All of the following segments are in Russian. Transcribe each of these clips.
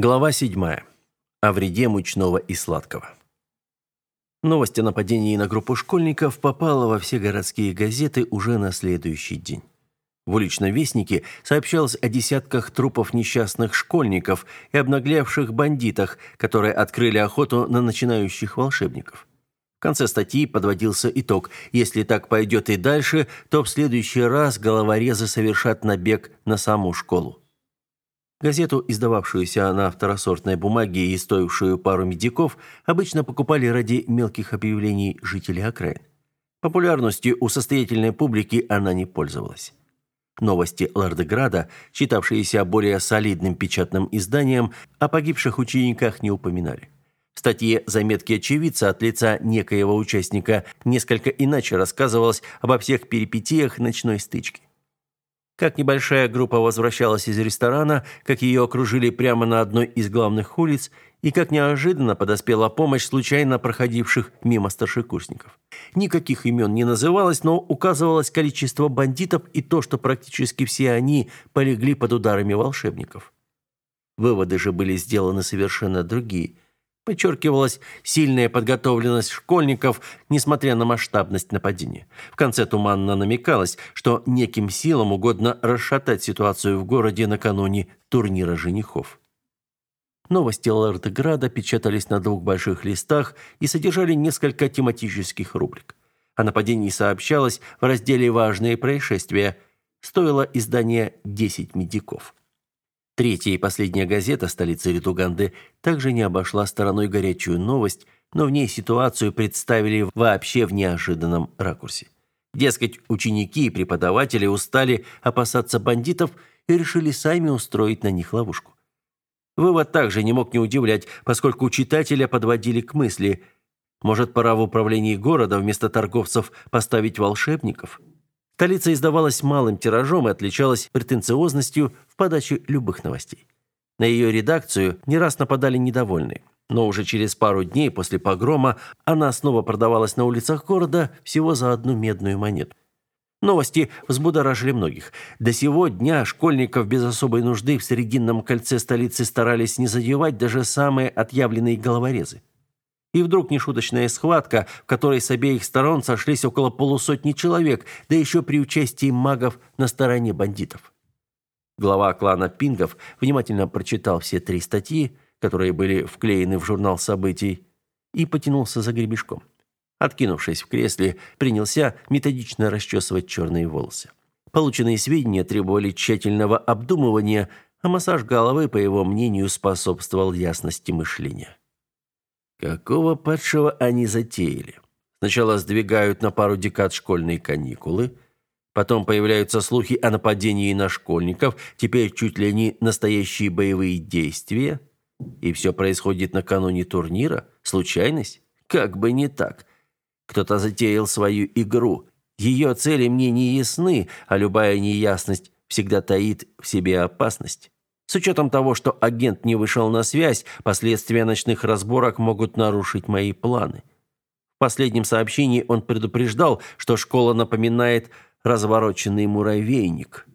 Глава 7. О вреде мучного и сладкого. Новость о нападении на группу школьников попала во все городские газеты уже на следующий день. В уличном вестнике сообщалось о десятках трупов несчастных школьников и обнаглевших бандитах, которые открыли охоту на начинающих волшебников. В конце статьи подводился итог. Если так пойдет и дальше, то в следующий раз головорезы совершат набег на саму школу. Газету, издававшуюся на второсортной бумаге и стоившую пару медиков, обычно покупали ради мелких объявлений жителей окраин. Популярностью у состоятельной публики она не пользовалась. Новости Лардеграда, считавшиеся более солидным печатным изданием, о погибших учениках не упоминали. В статье «Заметки очевидца» от лица некоего участника несколько иначе рассказывалось обо всех перипетиях ночной стычки. Как небольшая группа возвращалась из ресторана, как ее окружили прямо на одной из главных улиц, и как неожиданно подоспела помощь случайно проходивших мимо старшекурсников. Никаких имен не называлось, но указывалось количество бандитов и то, что практически все они полегли под ударами волшебников. Выводы же были сделаны совершенно другие – Подчеркивалась сильная подготовленность школьников, несмотря на масштабность нападения. В конце туманно намекалось, что неким силам угодно расшатать ситуацию в городе накануне турнира женихов. Новости Лэрдграда печатались на двух больших листах и содержали несколько тематических рубрик. О нападении сообщалось в разделе «Важные происшествия». Стоило издание «10 медиков». Третья и последняя газета столицы Ритуганды также не обошла стороной горячую новость, но в ней ситуацию представили вообще в неожиданном ракурсе. Дескать, ученики и преподаватели устали опасаться бандитов и решили сами устроить на них ловушку. Вывод также не мог не удивлять, поскольку читателя подводили к мысли, может, пора в управлении города вместо торговцев поставить волшебников – Столица издавалась малым тиражом и отличалась претенциозностью в подаче любых новостей. На ее редакцию не раз нападали недовольные. Но уже через пару дней после погрома она снова продавалась на улицах города всего за одну медную монету. Новости взбудоражили многих. До сего дня школьников без особой нужды в Срединном кольце столицы старались не задевать даже самые отъявленные головорезы. И вдруг нешуточная схватка, в которой с обеих сторон сошлись около полусотни человек, да еще при участии магов на стороне бандитов. Глава клана Пингов внимательно прочитал все три статьи, которые были вклеены в журнал событий, и потянулся за гребешком. Откинувшись в кресле, принялся методично расчесывать черные волосы. Полученные сведения требовали тщательного обдумывания, а массаж головы, по его мнению, способствовал ясности мышления. Какого падшего они затеяли? Сначала сдвигают на пару декад школьные каникулы, потом появляются слухи о нападении на школьников, теперь чуть ли не настоящие боевые действия, и все происходит накануне турнира? Случайность? Как бы не так. Кто-то затеял свою игру. Ее цели мне не ясны, а любая неясность всегда таит в себе опасность. С учетом того, что агент не вышел на связь, последствия ночных разборок могут нарушить мои планы. В последнем сообщении он предупреждал, что школа напоминает развороченный муравейник.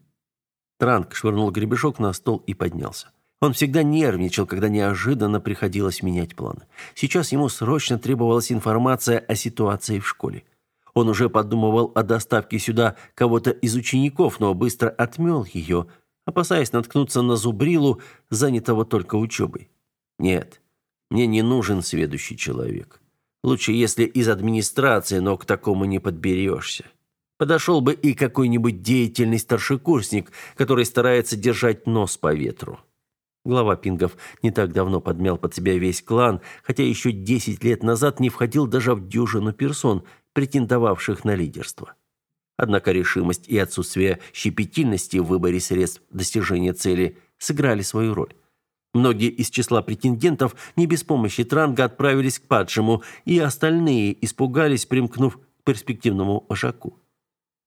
Транк швырнул гребешок на стол и поднялся. Он всегда нервничал, когда неожиданно приходилось менять планы. Сейчас ему срочно требовалась информация о ситуации в школе. Он уже подумывал о доставке сюда кого-то из учеников, но быстро отмел ее – опасаясь наткнуться на зубрилу, занятого только учебой. Нет, мне не нужен сведущий человек. Лучше, если из администрации, но к такому не подберешься. Подошел бы и какой-нибудь деятельный старшекурсник, который старается держать нос по ветру. Глава Пингов не так давно подмял под себя весь клан, хотя еще 10 лет назад не входил даже в дюжину персон, претендовавших на лидерство. Однако решимость и отсутствие щепетильности в выборе средств достижения цели сыграли свою роль. Многие из числа претендентов не без помощи Транга отправились к падшему, и остальные испугались, примкнув к перспективному вожаку.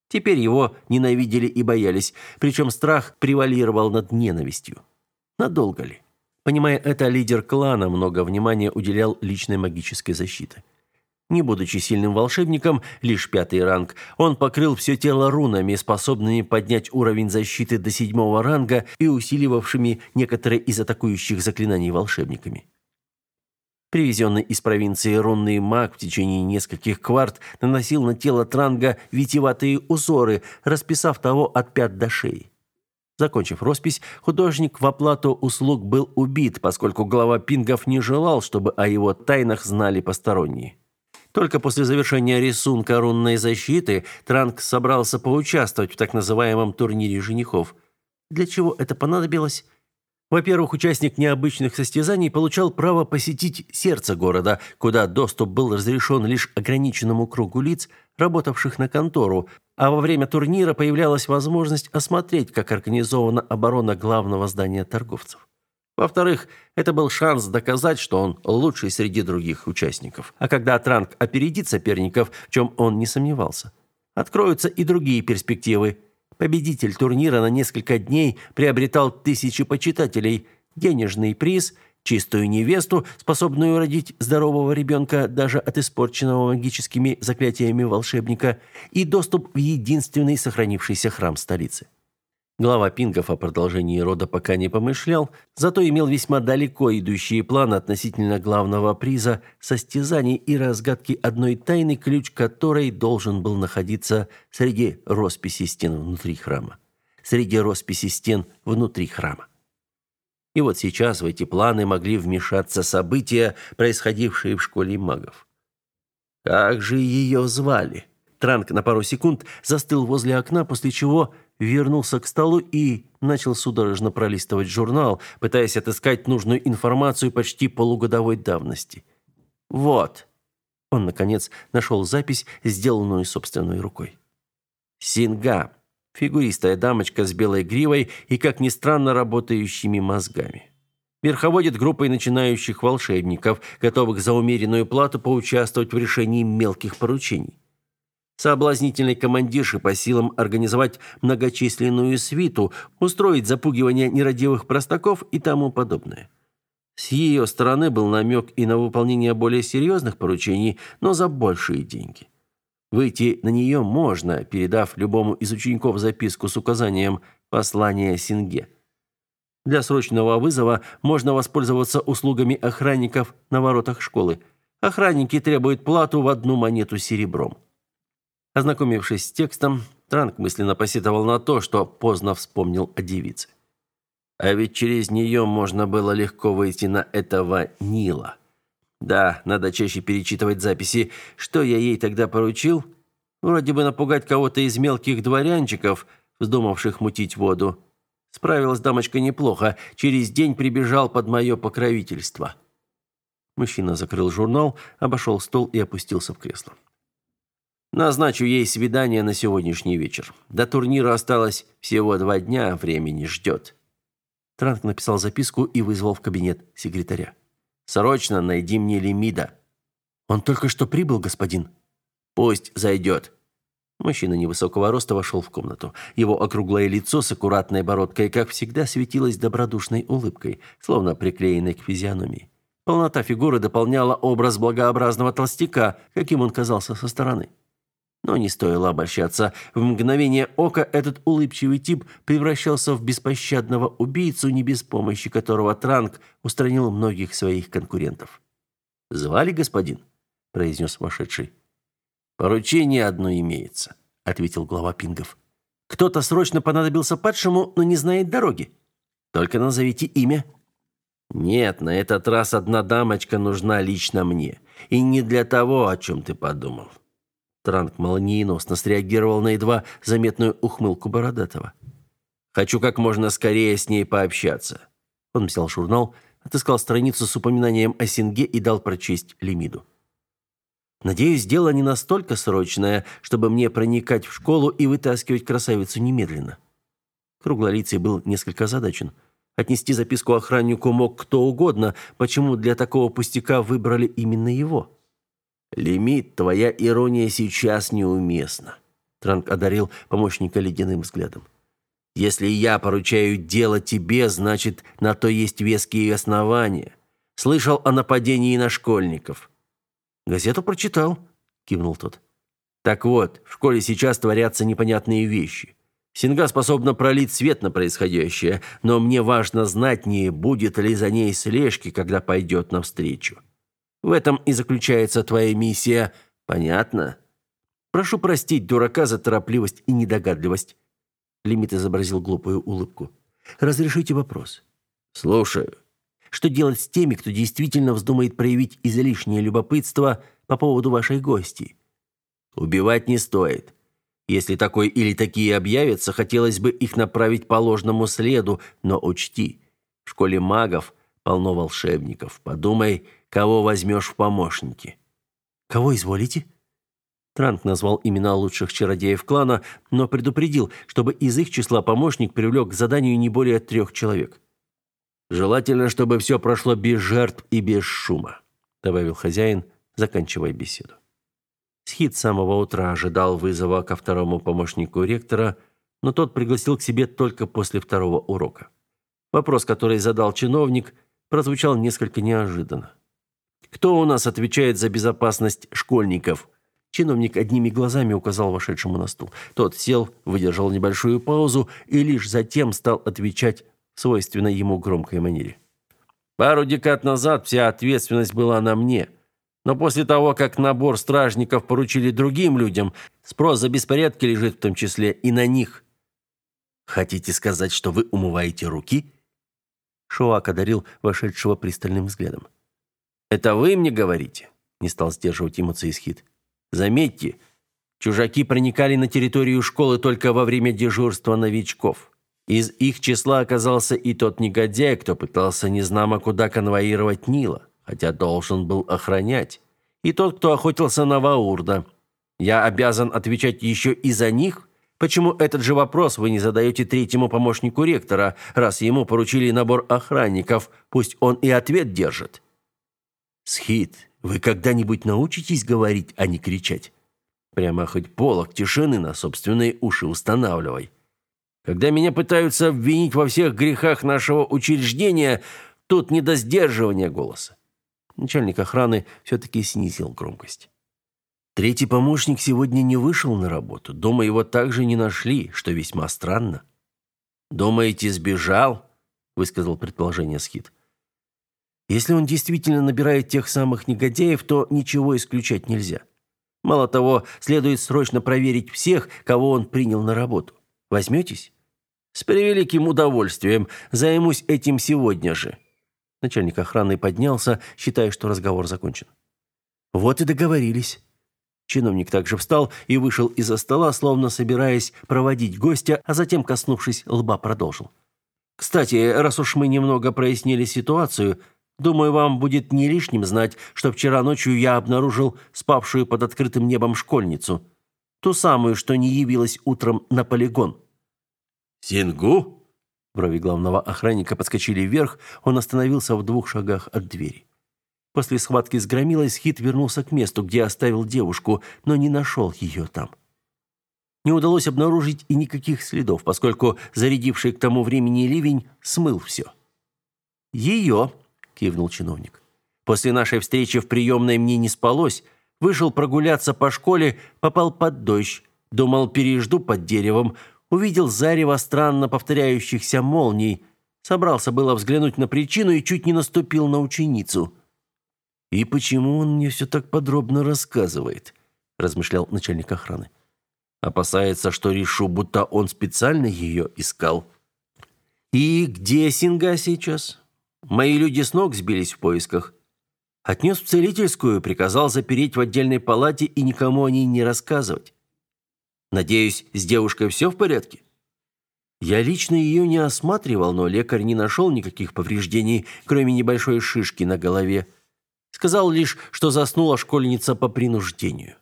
Теперь его ненавидели и боялись, причем страх превалировал над ненавистью. Надолго ли? Понимая это, лидер клана много внимания уделял личной магической защите. Не будучи сильным волшебником, лишь пятый ранг, он покрыл все тело рунами, способными поднять уровень защиты до седьмого ранга и усиливавшими некоторые из атакующих заклинаний волшебниками. Привезенный из провинции рунный маг в течение нескольких кварт наносил на тело Транга витиеватые узоры, расписав того от пят до шеи. Закончив роспись, художник в оплату услуг был убит, поскольку глава пингов не желал, чтобы о его тайнах знали посторонние. Только после завершения рисунка рунной защиты Транк собрался поучаствовать в так называемом турнире женихов. Для чего это понадобилось? Во-первых, участник необычных состязаний получал право посетить сердце города, куда доступ был разрешен лишь ограниченному кругу лиц, работавших на контору, а во время турнира появлялась возможность осмотреть, как организована оборона главного здания торговцев. Во-вторых, это был шанс доказать, что он лучший среди других участников. А когда Транк опередит соперников, в чем он не сомневался, откроются и другие перспективы – Победитель турнира на несколько дней приобретал тысячи почитателей, денежный приз, чистую невесту, способную родить здорового ребенка даже от испорченного магическими заклятиями волшебника, и доступ в единственный сохранившийся храм столицы. Глава Пингов о продолжении рода пока не помышлял, зато имел весьма далеко идущие планы относительно главного приза, состязаний и разгадки одной тайны, ключ которой должен был находиться среди росписи стен внутри храма. Среди росписи стен внутри храма. И вот сейчас в эти планы могли вмешаться события, происходившие в школе магов. Как же ее звали? Транк на пару секунд застыл возле окна, после чего вернулся к столу и начал судорожно пролистывать журнал, пытаясь отыскать нужную информацию почти полугодовой давности. Вот. Он наконец нашел запись, сделанную собственной рукой. Синга, фигуристая дамочка с белой гривой и, как ни странно, работающими мозгами. Верховодит группой начинающих волшебников, готовых за умеренную плату поучаствовать в решении мелких поручений соблазнительной командирши по силам организовать многочисленную свиту, устроить запугивание нерадивых простаков и тому подобное. С ее стороны был намек и на выполнение более серьезных поручений, но за большие деньги. Выйти на нее можно, передав любому из учеников записку с указанием «Послание Синге». Для срочного вызова можно воспользоваться услугами охранников на воротах школы. Охранники требуют плату в одну монету серебром. Ознакомившись с текстом, Транк мысленно посетовал на то, что поздно вспомнил о девице. А ведь через нее можно было легко выйти на этого Нила. Да, надо чаще перечитывать записи. Что я ей тогда поручил? Вроде бы напугать кого-то из мелких дворянчиков, вздумавших мутить воду. Справилась дамочка неплохо. Через день прибежал под мое покровительство. Мужчина закрыл журнал, обошел стол и опустился в кресло. Назначу ей свидание на сегодняшний вечер. До турнира осталось всего два дня, времени ждет». Транк написал записку и вызвал в кабинет секретаря. «Срочно найди мне Лемида». «Он только что прибыл, господин». «Пусть зайдет». Мужчина невысокого роста вошел в комнату. Его округлое лицо с аккуратной бородкой, как всегда, светилось добродушной улыбкой, словно приклеенной к физиономии. Полнота фигуры дополняла образ благообразного толстяка, каким он казался со стороны. Но не стоило обольщаться. В мгновение ока этот улыбчивый тип превращался в беспощадного убийцу, не без помощи которого Транк устранил многих своих конкурентов. «Звали господин?» – произнес вошедший. «Поручение одно имеется», – ответил глава пингов. «Кто-то срочно понадобился падшему, но не знает дороги. Только назовите имя». «Нет, на этот раз одна дамочка нужна лично мне. И не для того, о чем ты подумал». Транк молниеносно среагировал на едва заметную ухмылку Бородатого. «Хочу как можно скорее с ней пообщаться». Он взял журнал, отыскал страницу с упоминанием о Синге и дал прочесть Лемиду. «Надеюсь, дело не настолько срочное, чтобы мне проникать в школу и вытаскивать красавицу немедленно». Круглолицый был несколько озадачен. Отнести записку охраннику мог кто угодно, почему для такого пустяка выбрали именно его? Лимит, твоя ирония сейчас неуместна. Транк одарил помощника ледяным взглядом. Если я поручаю дело тебе, значит, на то есть веские основания. Слышал о нападении на школьников. Газету прочитал, кивнул тот. Так вот, в школе сейчас творятся непонятные вещи. Синга способна пролить свет на происходящее, но мне важно знать, не будет ли за ней слежки, когда пойдет навстречу. В этом и заключается твоя миссия. Понятно? Прошу простить дурака за торопливость и недогадливость. Лимит изобразил глупую улыбку. Разрешите вопрос. Слушаю. Что делать с теми, кто действительно вздумает проявить излишнее любопытство по поводу вашей гости? Убивать не стоит. Если такой или такие объявятся, хотелось бы их направить по ложному следу, но учти, в школе магов полно волшебников. Подумай, кого возьмешь в помощники. Кого изволите? Транк назвал имена лучших чародеев клана, но предупредил, чтобы из их числа помощник привлек к заданию не более трех человек. Желательно, чтобы все прошло без жертв и без шума, добавил хозяин, заканчивая беседу. Схит с самого утра ожидал вызова ко второму помощнику ректора, но тот пригласил к себе только после второго урока. Вопрос, который задал чиновник, прозвучал несколько неожиданно. «Кто у нас отвечает за безопасность школьников?» Чиновник одними глазами указал вошедшему на стул. Тот сел, выдержал небольшую паузу и лишь затем стал отвечать в свойственной ему громкой манере. «Пару декад назад вся ответственность была на мне. Но после того, как набор стражников поручили другим людям, спрос за беспорядки лежит в том числе и на них. Хотите сказать, что вы умываете руки? Шоак одарил вошедшего пристальным взглядом. Это вы мне говорите? Не стал сдерживать эмоции Схит. Заметьте, чужаки проникали на территорию школы только во время дежурства новичков. Из их числа оказался и тот негодяй, кто пытался незнамо куда конвоировать Нила хотя должен был охранять, и тот, кто охотился на Ваурда. Я обязан отвечать еще и за них? Почему этот же вопрос вы не задаете третьему помощнику ректора, раз ему поручили набор охранников, пусть он и ответ держит? Схит, вы когда-нибудь научитесь говорить, а не кричать? Прямо хоть полок тишины на собственные уши устанавливай. Когда меня пытаются обвинить во всех грехах нашего учреждения, тут не до сдерживания голоса. Начальник охраны все-таки снизил громкость. Третий помощник сегодня не вышел на работу. Дома его также не нашли, что весьма странно. «Думаете, сбежал?» – высказал предположение Схит. «Если он действительно набирает тех самых негодяев, то ничего исключать нельзя. Мало того, следует срочно проверить всех, кого он принял на работу. Возьметесь?» «С превеликим удовольствием. Займусь этим сегодня же», Начальник охраны поднялся, считая, что разговор закончен. Вот и договорились. Чиновник также встал и вышел из-за стола, словно собираясь проводить гостя, а затем, коснувшись лба, продолжил. «Кстати, раз уж мы немного прояснили ситуацию, думаю, вам будет не лишним знать, что вчера ночью я обнаружил спавшую под открытым небом школьницу. Ту самую, что не явилась утром на полигон». «Сингу?» Брови главного охранника подскочили вверх, он остановился в двух шагах от двери. После схватки с громилой Схит вернулся к месту, где оставил девушку, но не нашел ее там. Не удалось обнаружить и никаких следов, поскольку зарядивший к тому времени ливень смыл все. «Ее», — кивнул чиновник. «После нашей встречи в приемной мне не спалось. Вышел прогуляться по школе, попал под дождь. Думал, пережду под деревом увидел зарево странно повторяющихся молний, собрался было взглянуть на причину и чуть не наступил на ученицу. «И почему он мне все так подробно рассказывает?» – размышлял начальник охраны. «Опасается, что решу, будто он специально ее искал». «И где Синга сейчас?» «Мои люди с ног сбились в поисках». Отнес в целительскую, приказал запереть в отдельной палате и никому о ней не рассказывать. Надеюсь, с девушкой все в порядке? Я лично ее не осматривал, но лекарь не нашел никаких повреждений, кроме небольшой шишки на голове. Сказал лишь, что заснула школьница по принуждению.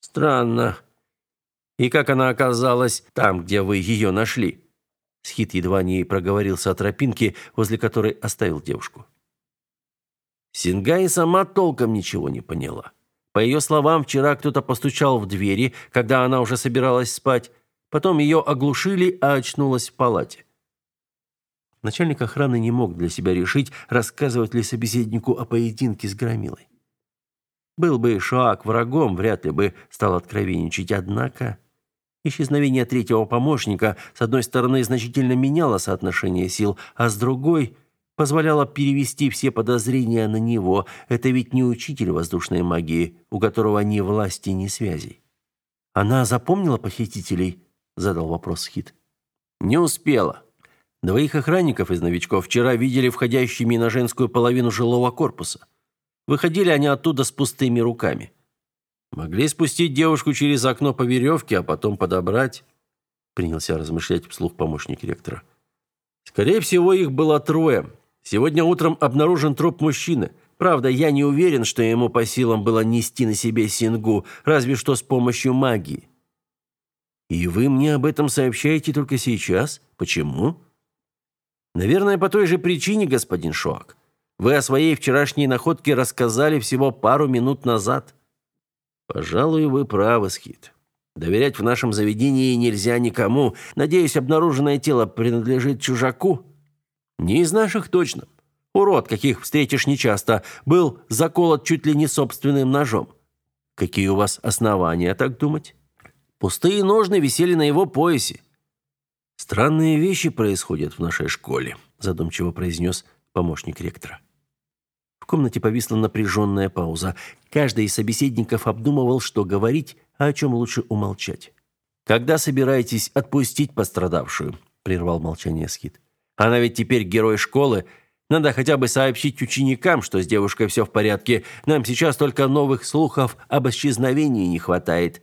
Странно. И как она оказалась там, где вы ее нашли? Схит едва не проговорился о тропинке, возле которой оставил девушку. Синга и сама толком ничего не поняла. По ее словам, вчера кто-то постучал в двери, когда она уже собиралась спать. Потом ее оглушили, а очнулась в палате. Начальник охраны не мог для себя решить, рассказывать ли собеседнику о поединке с Громилой. Был бы Шоак врагом, вряд ли бы стал откровенничать, однако исчезновение третьего помощника с одной стороны значительно меняло соотношение сил, а с другой позволяло перевести все подозрения на него. Это ведь не учитель воздушной магии, у которого ни власти, ни связей. Она запомнила похитителей, задал вопрос Хит. Не успела. Двоих охранников из новичков вчера видели входящими на женскую половину жилого корпуса. Выходили они оттуда с пустыми руками. Могли спустить девушку через окно по веревке, а потом подобрать, принялся размышлять вслух помощник ректора. Скорее всего, их было трое. Сегодня утром обнаружен труп мужчины. Правда, я не уверен, что ему по силам было нести на себе сингу, разве что с помощью магии. И вы мне об этом сообщаете только сейчас? Почему? Наверное, по той же причине, господин Шоак. Вы о своей вчерашней находке рассказали всего пару минут назад. Пожалуй, вы правы, Скит. Доверять в нашем заведении нельзя никому. Надеюсь, обнаруженное тело принадлежит чужаку. Не из наших точно. Урод, каких встретишь нечасто, был заколот чуть ли не собственным ножом. Какие у вас основания так думать? Пустые ножны висели на его поясе. Странные вещи происходят в нашей школе, задумчиво произнес помощник ректора комнате повисла напряженная пауза. Каждый из собеседников обдумывал, что говорить, а о чем лучше умолчать. «Когда собираетесь отпустить пострадавшую?» – прервал молчание Скит. «Она ведь теперь герой школы. Надо хотя бы сообщить ученикам, что с девушкой все в порядке. Нам сейчас только новых слухов об исчезновении не хватает».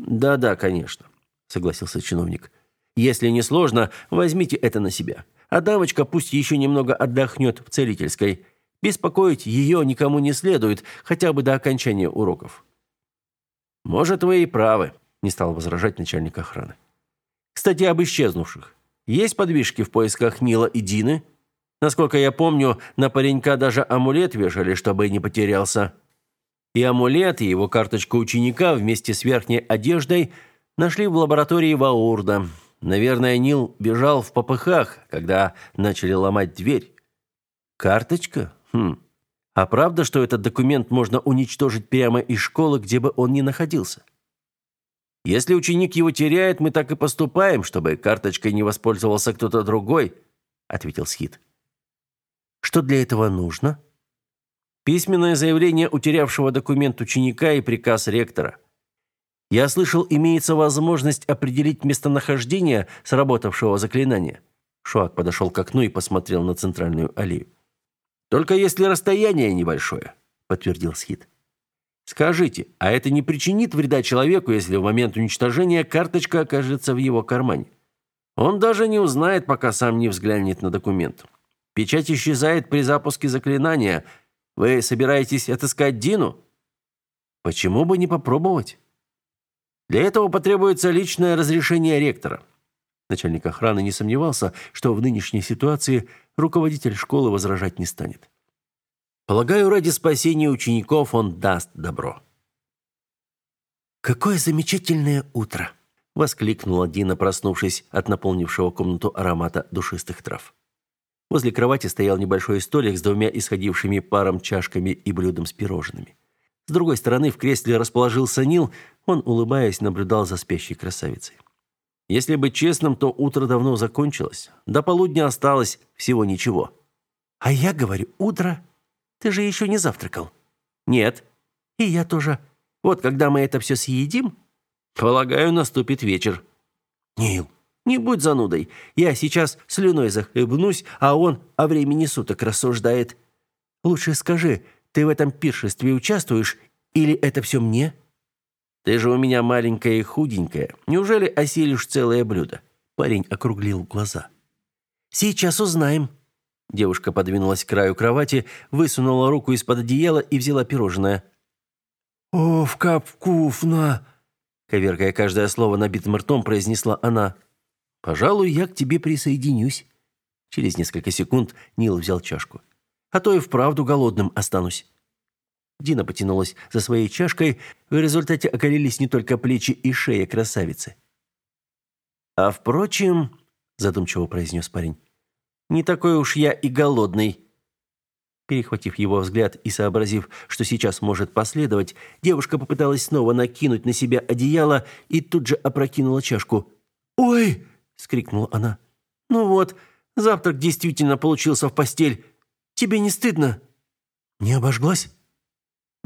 «Да-да, конечно», – согласился чиновник. «Если не сложно, возьмите это на себя. А дамочка пусть еще немного отдохнет в целительской. Беспокоить ее никому не следует, хотя бы до окончания уроков. Может, вы и правы, не стал возражать начальник охраны. Кстати, об исчезнувших. Есть подвижки в поисках Нила и Дины? Насколько я помню, на паренька даже амулет вешали, чтобы не потерялся. И амулет, и его карточку ученика вместе с верхней одеждой нашли в лаборатории Ваурда. Наверное, Нил бежал в попыхах, когда начали ломать дверь. Карточка? Хм. А правда, что этот документ можно уничтожить прямо из школы, где бы он ни находился? Если ученик его теряет, мы так и поступаем, чтобы карточкой не воспользовался кто-то другой, ответил Схит. Что для этого нужно? Письменное заявление утерявшего документ ученика и приказ ректора. Я слышал, имеется возможность определить местонахождение сработавшего заклинания. Шуак подошел к окну и посмотрел на центральную аллею. Только если расстояние небольшое, подтвердил Схит. Скажите, а это не причинит вреда человеку, если в момент уничтожения карточка окажется в его кармане? Он даже не узнает, пока сам не взглянет на документ. Печать исчезает при запуске заклинания. Вы собираетесь отыскать Дину? Почему бы не попробовать? Для этого потребуется личное разрешение ректора. Начальник охраны не сомневался, что в нынешней ситуации руководитель школы возражать не станет. Полагаю, ради спасения учеников он даст добро. Какое замечательное утро, воскликнула Дина, проснувшись от наполнившего комнату аромата душистых трав. Возле кровати стоял небольшой столик с двумя исходившими паром чашками и блюдом с пирожными. С другой стороны в кресле расположился Нил, он, улыбаясь, наблюдал за спящей красавицей. Если быть честным, то утро давно закончилось. До полудня осталось всего ничего. А я говорю, утро. Ты же еще не завтракал. Нет. И я тоже. Вот когда мы это все съедим, полагаю, наступит вечер. Нил, не будь занудой. Я сейчас слюной захлебнусь, а он о времени суток рассуждает. Лучше скажи, ты в этом пиршестве участвуешь или это все мне? Ты же у меня маленькая и худенькая. Неужели осилишь целое блюдо? Парень округлил глаза. Сейчас узнаем. Девушка подвинулась к краю кровати, высунула руку из-под одеяла и взяла пирожное. «Ов, как вкусно!» Коверкая каждое слово набитым ртом, произнесла она. «Пожалуй, я к тебе присоединюсь». Через несколько секунд Нил взял чашку. «А то и вправду голодным останусь». Дина потянулась за своей чашкой, в результате оголились не только плечи и шея красавицы. «А впрочем», — задумчиво произнес парень, — «не такой уж я и голодный». Перехватив его взгляд и сообразив, что сейчас может последовать, девушка попыталась снова накинуть на себя одеяло и тут же опрокинула чашку. «Ой!» — скрикнула она. «Ну вот, завтрак действительно получился в постель. Тебе не стыдно?» «Не обожглась?»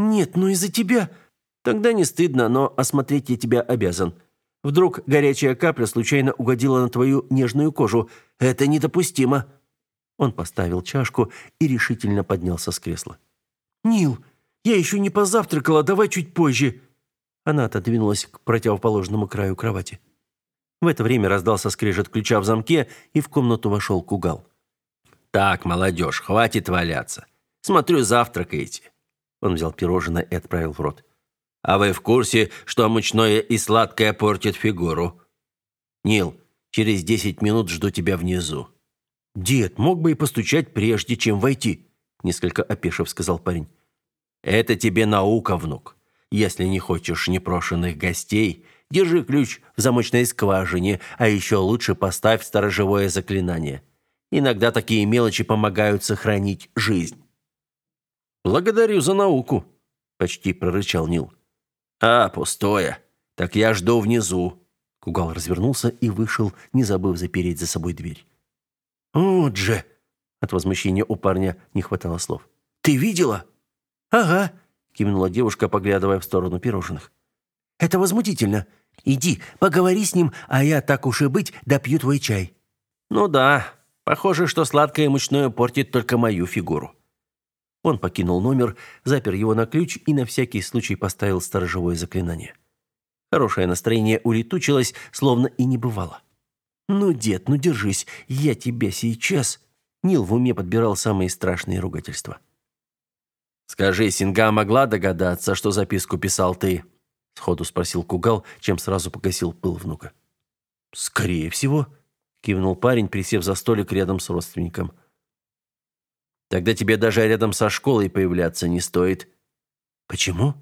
«Нет, ну из-за тебя...» «Тогда не стыдно, но осмотреть я тебя обязан. Вдруг горячая капля случайно угодила на твою нежную кожу. Это недопустимо!» Он поставил чашку и решительно поднялся с кресла. «Нил, я еще не позавтракала, давай чуть позже». Она отодвинулась к противоположному краю кровати. В это время раздался скрежет ключа в замке, и в комнату вошел Кугал. «Так, молодежь, хватит валяться. Смотрю, завтракаете». Он взял пирожное и отправил в рот. «А вы в курсе, что мучное и сладкое портит фигуру?» «Нил, через десять минут жду тебя внизу». «Дед, мог бы и постучать прежде, чем войти», — несколько опешив сказал парень. «Это тебе наука, внук. Если не хочешь непрошенных гостей, держи ключ в замочной скважине, а еще лучше поставь сторожевое заклинание. Иногда такие мелочи помогают сохранить жизнь». «Благодарю за науку», — почти прорычал Нил. «А, пустое. Так я жду внизу». Кугал развернулся и вышел, не забыв запереть за собой дверь. «Вот же!» От возмущения у парня не хватало слов. «Ты видела?» «Ага», — кивнула девушка, поглядывая в сторону пирожных. «Это возмутительно. Иди, поговори с ним, а я, так уж и быть, допью твой чай». «Ну да, похоже, что сладкое мучное портит только мою фигуру». Он покинул номер, запер его на ключ и на всякий случай поставил сторожевое заклинание. Хорошее настроение улетучилось, словно и не бывало. «Ну, дед, ну держись, я тебя сейчас...» Нил в уме подбирал самые страшные ругательства. «Скажи, Синга могла догадаться, что записку писал ты?» Сходу спросил Кугал, чем сразу погасил пыл внука. «Скорее всего», — кивнул парень, присев за столик рядом с родственником. «Тогда тебе даже рядом со школой появляться не стоит». «Почему?»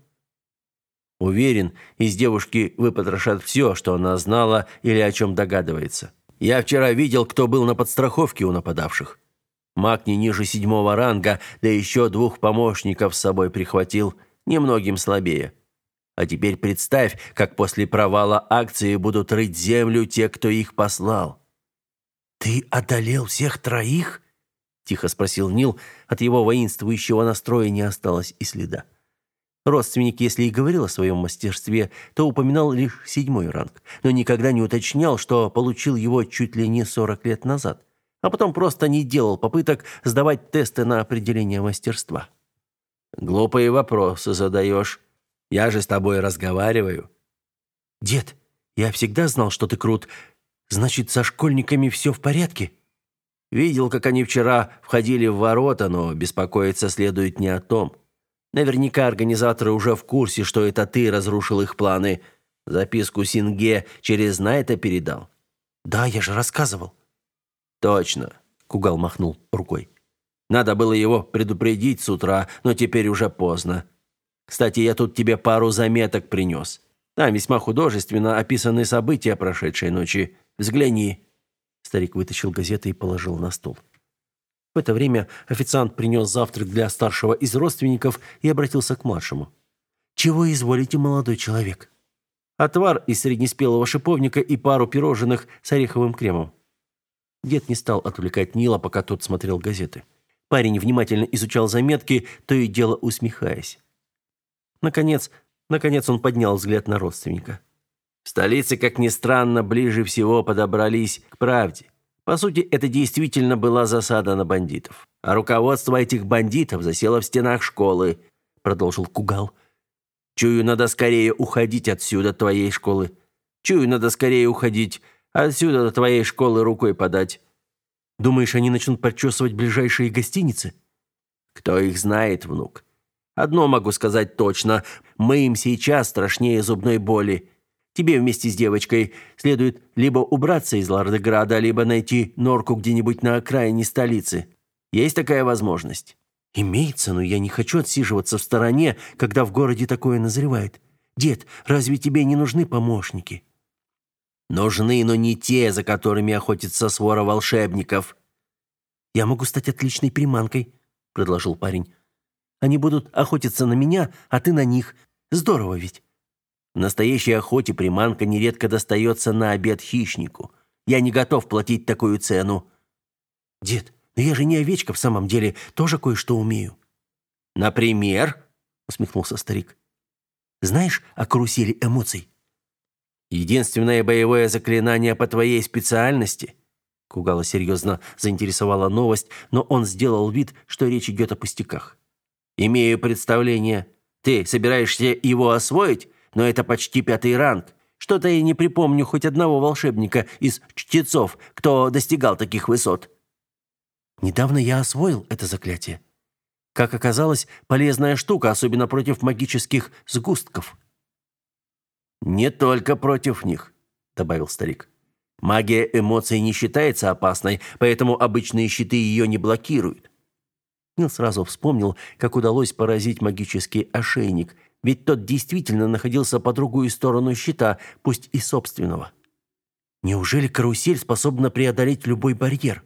«Уверен, из девушки выпотрошат все, что она знала или о чем догадывается. Я вчера видел, кто был на подстраховке у нападавших. Маг не ниже седьмого ранга, да еще двух помощников с собой прихватил, немногим слабее. А теперь представь, как после провала акции будут рыть землю те, кто их послал. Ты одолел всех троих? Тихо спросил Нил. От его воинствующего настроя не осталось и следа. Родственник, если и говорил о своем мастерстве, то упоминал лишь седьмой ранг, но никогда не уточнял, что получил его чуть ли не 40 лет назад, а потом просто не делал попыток сдавать тесты на определение мастерства. «Глупые вопросы задаешь. Я же с тобой разговариваю». «Дед, я всегда знал, что ты крут. Значит, со школьниками все в порядке?» «Видел, как они вчера входили в ворота, но беспокоиться следует не о том». Наверняка организаторы уже в курсе, что это ты разрушил их планы. Записку Синге через Найта передал. Да, я же рассказывал. Точно, Кугал махнул рукой. Надо было его предупредить с утра, но теперь уже поздно. Кстати, я тут тебе пару заметок принес. Там весьма художественно описаны события прошедшей ночи. Взгляни. Старик вытащил газеты и положил на стол. В это время официант принес завтрак для старшего из родственников и обратился к младшему. «Чего изволите, молодой человек?» «Отвар из среднеспелого шиповника и пару пирожных с ореховым кремом». Дед не стал отвлекать Нила, пока тот смотрел газеты. Парень внимательно изучал заметки, то и дело усмехаясь. Наконец, наконец он поднял взгляд на родственника. В столице, как ни странно, ближе всего подобрались к правде. По сути, это действительно была засада на бандитов. А руководство этих бандитов засело в стенах школы, продолжил Кугал. Чую, надо скорее уходить отсюда, твоей школы. Чую, надо скорее уходить. Отсюда до твоей школы рукой подать. Думаешь, они начнут прочесывать ближайшие гостиницы? Кто их знает, внук? Одно могу сказать точно. Мы им сейчас страшнее зубной боли. Тебе вместе с девочкой следует либо убраться из Лардеграда, либо найти норку где-нибудь на окраине столицы. Есть такая возможность? Имеется, но я не хочу отсиживаться в стороне, когда в городе такое назревает. Дед, разве тебе не нужны помощники? Нужны, но не те, за которыми охотится свора волшебников. Я могу стать отличной приманкой, предложил парень. Они будут охотиться на меня, а ты на них. Здорово ведь. Настоящей охоте приманка нередко достается на обед хищнику. Я не готов платить такую цену. Дед, но я же не овечка в самом деле, тоже кое-что умею. Например, усмехнулся старик. Знаешь о карусели эмоций? Единственное боевое заклинание по твоей специальности. Кугала серьезно заинтересовала новость, но он сделал вид, что речь идет о пустяках. Имею представление. Ты собираешься его освоить, но это почти пятый ранг. Что-то я не припомню хоть одного волшебника из чтецов, кто достигал таких высот. Недавно я освоил это заклятие. Как оказалось, полезная штука, особенно против магических сгустков. Не только против них, добавил старик. Магия эмоций не считается опасной, поэтому обычные щиты ее не блокируют. Нил сразу вспомнил, как удалось поразить магический ошейник, ведь тот действительно находился по другую сторону щита, пусть и собственного. Неужели карусель способна преодолеть любой барьер?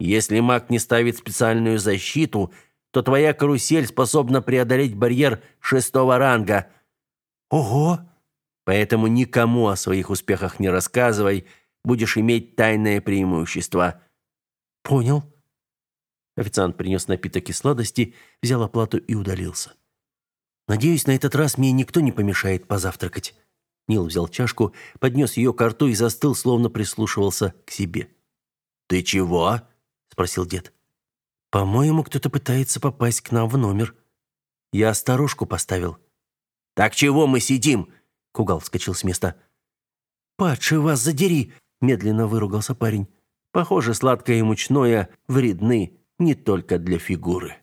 Если маг не ставит специальную защиту, то твоя карусель способна преодолеть барьер шестого ранга. Ого! Поэтому никому о своих успехах не рассказывай, будешь иметь тайное преимущество. Понял. Официант принес напиток и сладости, взял оплату и удалился. Надеюсь, на этот раз мне никто не помешает позавтракать. Нил взял чашку, поднес ее к рту и застыл, словно прислушивался к себе. Ты чего? спросил дед. По-моему, кто-то пытается попасть к нам в номер. Я старушку поставил. Так чего мы сидим? Кугал вскочил с места. Падший вас задери, медленно выругался парень. Похоже, сладкое и мучное вредны не только для фигуры.